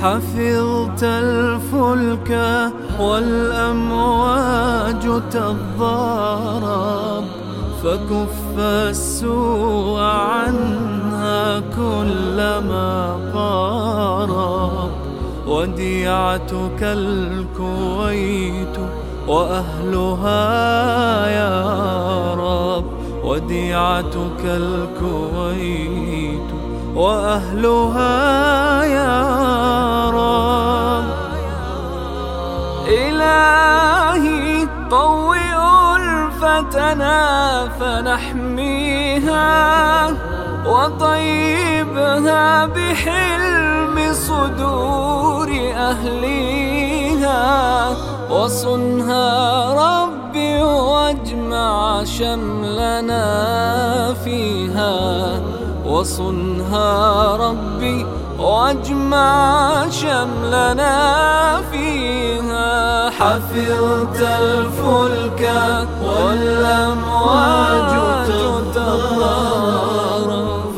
حفظت الفلك والأمواج تضارب فكف السوء عنها كلما قارب. وديعتك الكويت وأهلها يا رب وديعتك الكويت وأهلها يا رب. إلهي طوئ ألفتنا فنحميها وطيبها بحلم صدور أهليها. وصنها ربي واجمع شملنا فيها. وصنها ربي واجمع شملنا فيها. حفظت الفلك والأمواج تضارب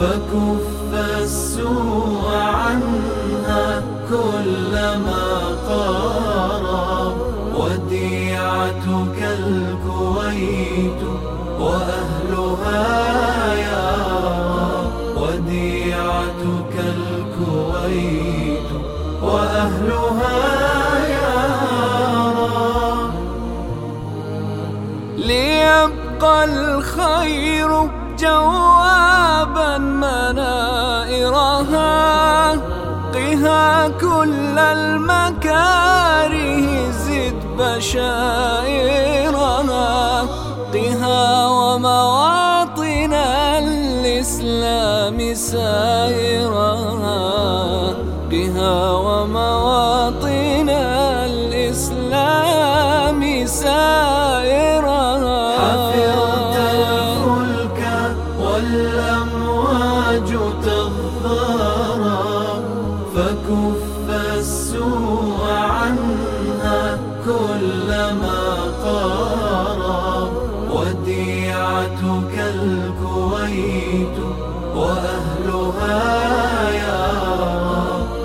فكف السوء عنها كلما قارب وديعتك الكويت وأهلها يا وأهلها يا رب. ليبقى الخير جوابا منائرها قها كل المكاره زد بشائرها قها ومواطن الإسلام سائرها قها فكف السوء عنها كلما قارب وديعتك الكويت وأهلها يا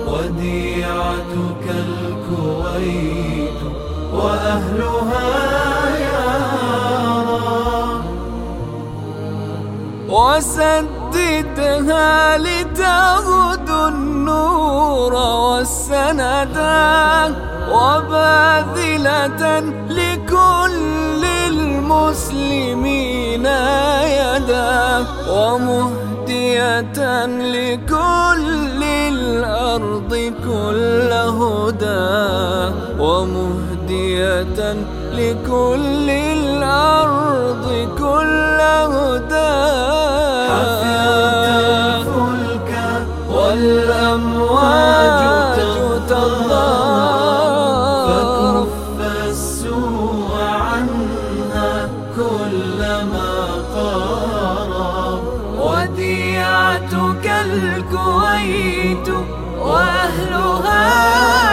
وديعتك الكويت وأهلها وسددها لتغدو النور والسندا وباذلة لكل المسلمين يدا ومهدية لكل الأرض كل هدى ومهدية لكل الأرض كل هدى فكف السوء عنها كلما قارب وديعتك الكويت وأهلها